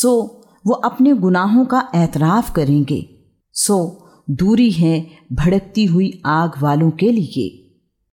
सो वो अपने गुनाहों का एतराफ़ करेंगे। सो दूरी है भड़कती हुई आग वालों के लिए।